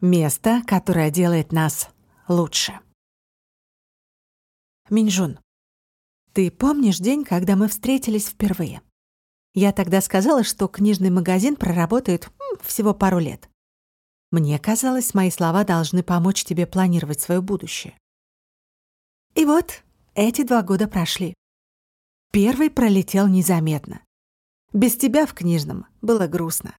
Место, которое делает нас лучше. Минжун, ты помнишь день, когда мы встретились впервые? Я тогда сказала, что книжный магазин проработает м, всего пару лет. Мне казалось, мои слова должны помочь тебе планировать свое будущее. И вот эти два года прошли. Первый пролетел незаметно. Без тебя в книжном было грустно.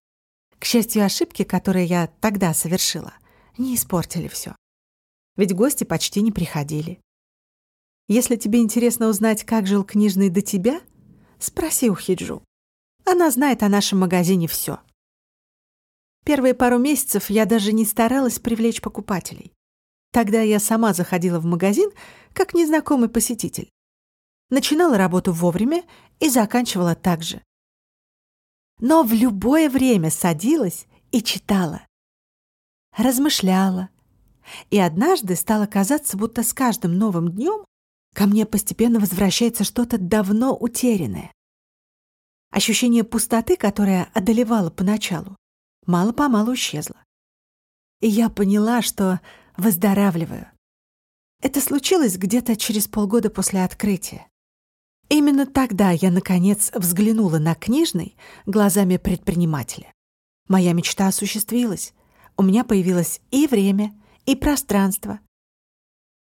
К счастью, ошибки, которые я тогда совершила, не испортили все. Ведь гости почти не приходили. Если тебе интересно узнать, как жил книжный до тебя, спроси у Хиджу. Она знает о нашем магазине все. Первые пару месяцев я даже не старалась привлечь покупателей. Тогда я сама заходила в магазин как незнакомый посетитель. Начинала работу вовремя и заканчивала так же но в любое время садилась и читала. Размышляла. И однажды стало казаться, будто с каждым новым днем ко мне постепенно возвращается что-то давно утерянное. Ощущение пустоты, которое одолевало поначалу, мало-помалу исчезло. И я поняла, что выздоравливаю. Это случилось где-то через полгода после открытия. Именно тогда я, наконец, взглянула на книжный глазами предпринимателя. Моя мечта осуществилась. У меня появилось и время, и пространство.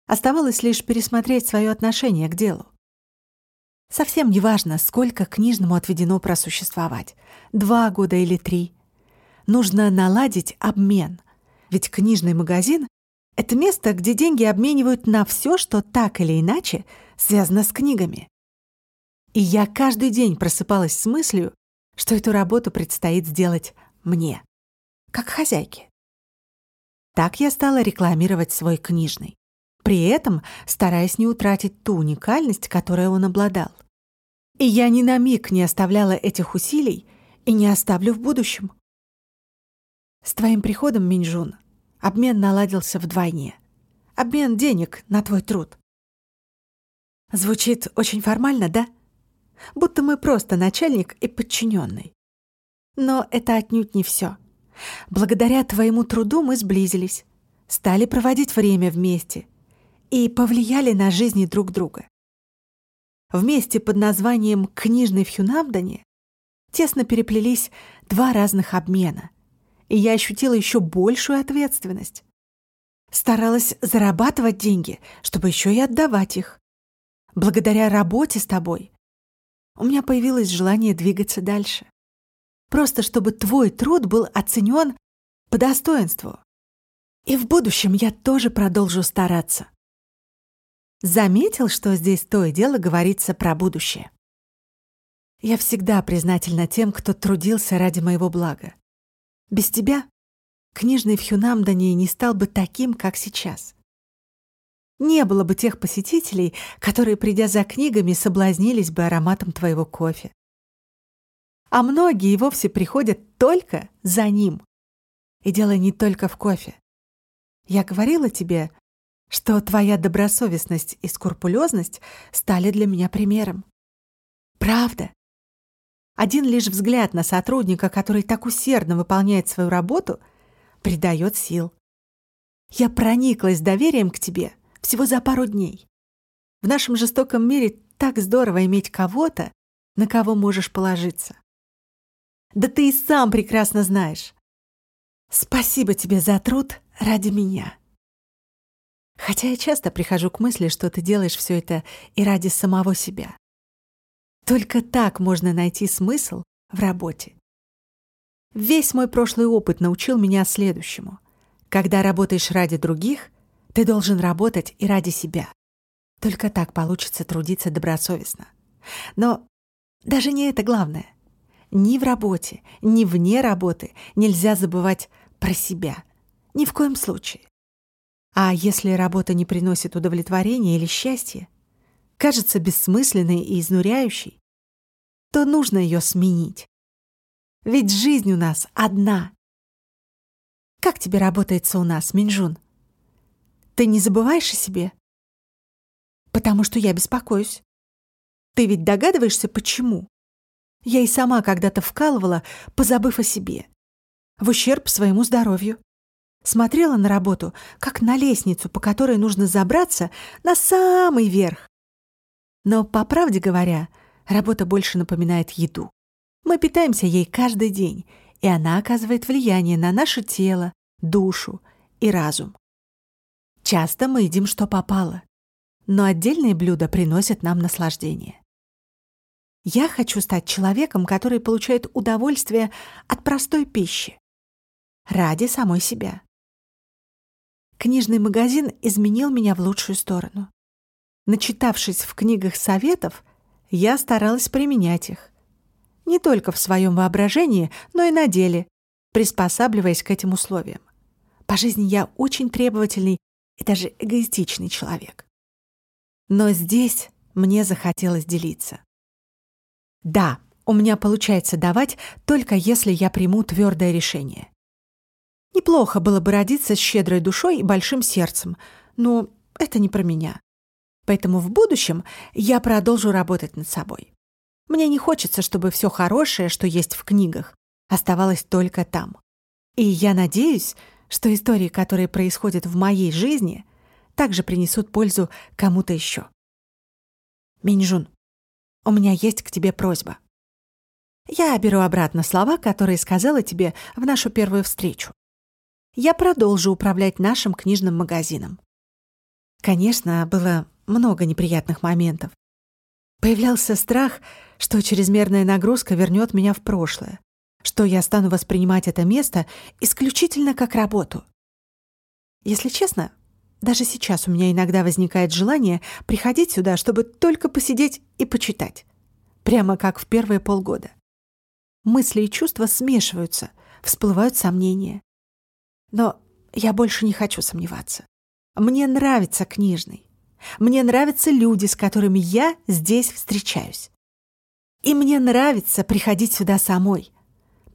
Оставалось лишь пересмотреть свое отношение к делу. Совсем не важно, сколько книжному отведено просуществовать. Два года или три. Нужно наладить обмен. Ведь книжный магазин — это место, где деньги обменивают на все, что так или иначе связано с книгами. И я каждый день просыпалась с мыслью, что эту работу предстоит сделать мне, как хозяйке. Так я стала рекламировать свой книжный, при этом стараясь не утратить ту уникальность, которой он обладал. И я ни на миг не оставляла этих усилий и не оставлю в будущем. С твоим приходом, Минжун, обмен наладился вдвойне. Обмен денег на твой труд. Звучит очень формально, да? Будто мы просто начальник и подчиненный. Но это отнюдь не все. Благодаря твоему труду мы сблизились, стали проводить время вместе и повлияли на жизни друг друга. Вместе под названием «Книжный в Хюнамдане» тесно переплелись два разных обмена, и я ощутила еще большую ответственность. Старалась зарабатывать деньги, чтобы еще и отдавать их. Благодаря работе с тобой у меня появилось желание двигаться дальше. Просто чтобы твой труд был оценен по достоинству. И в будущем я тоже продолжу стараться. Заметил, что здесь то и дело говорится про будущее. Я всегда признательна тем, кто трудился ради моего блага. Без тебя книжный в Хюнамдане не стал бы таким, как сейчас. Не было бы тех посетителей, которые, придя за книгами, соблазнились бы ароматом твоего кофе. А многие и вовсе приходят только за ним. И дело не только в кофе. Я говорила тебе, что твоя добросовестность и скрупулезность стали для меня примером. Правда. Один лишь взгляд на сотрудника, который так усердно выполняет свою работу, придает сил. Я прониклась доверием к тебе — всего за пару дней. В нашем жестоком мире так здорово иметь кого-то, на кого можешь положиться. Да ты и сам прекрасно знаешь. Спасибо тебе за труд ради меня. Хотя я часто прихожу к мысли, что ты делаешь все это и ради самого себя. Только так можно найти смысл в работе. Весь мой прошлый опыт научил меня следующему. Когда работаешь ради других, ты должен работать и ради себя. Только так получится трудиться добросовестно. Но даже не это главное. Ни в работе, ни вне работы нельзя забывать про себя. Ни в коем случае. А если работа не приносит удовлетворения или счастья, кажется бессмысленной и изнуряющей, то нужно ее сменить. Ведь жизнь у нас одна. Как тебе работается у нас, Минжун? Ты не забываешь о себе? Потому что я беспокоюсь. Ты ведь догадываешься, почему? Я и сама когда-то вкалывала, позабыв о себе. В ущерб своему здоровью. Смотрела на работу, как на лестницу, по которой нужно забраться на самый верх. Но, по правде говоря, работа больше напоминает еду. Мы питаемся ей каждый день, и она оказывает влияние на наше тело, душу и разум. Часто мы едим, что попало, но отдельные блюда приносят нам наслаждение. Я хочу стать человеком, который получает удовольствие от простой пищи. Ради самой себя. Книжный магазин изменил меня в лучшую сторону. Начитавшись в книгах советов, я старалась применять их. Не только в своем воображении, но и на деле, приспосабливаясь к этим условиям. По жизни я очень требовательный и даже эгоистичный человек. Но здесь мне захотелось делиться. Да, у меня получается давать, только если я приму твердое решение. Неплохо было бы родиться с щедрой душой и большим сердцем, но это не про меня. Поэтому в будущем я продолжу работать над собой. Мне не хочется, чтобы все хорошее, что есть в книгах, оставалось только там. И я надеюсь, что истории, которые происходят в моей жизни, также принесут пользу кому-то еще. Минжун, у меня есть к тебе просьба. Я беру обратно слова, которые сказала тебе в нашу первую встречу я продолжу управлять нашим книжным магазином. Конечно, было много неприятных моментов. Появлялся страх, что чрезмерная нагрузка вернет меня в прошлое, что я стану воспринимать это место исключительно как работу. Если честно, даже сейчас у меня иногда возникает желание приходить сюда, чтобы только посидеть и почитать. Прямо как в первые полгода. Мысли и чувства смешиваются, всплывают сомнения. Но я больше не хочу сомневаться. Мне нравится книжный. Мне нравятся люди, с которыми я здесь встречаюсь. И мне нравится приходить сюда самой.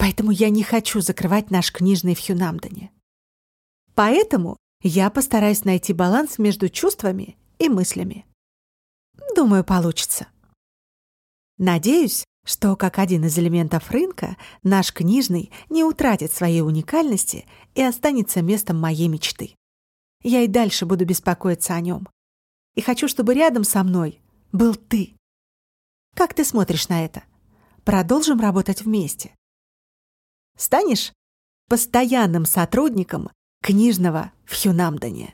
Поэтому я не хочу закрывать наш книжный в Хюнамдоне. Поэтому я постараюсь найти баланс между чувствами и мыслями. Думаю, получится. Надеюсь, что как один из элементов рынка наш книжный не утратит своей уникальности и останется местом моей мечты. Я и дальше буду беспокоиться о нем. И хочу, чтобы рядом со мной был ты. Как ты смотришь на это? Продолжим работать вместе. Станешь постоянным сотрудником книжного в Хюнамдоне.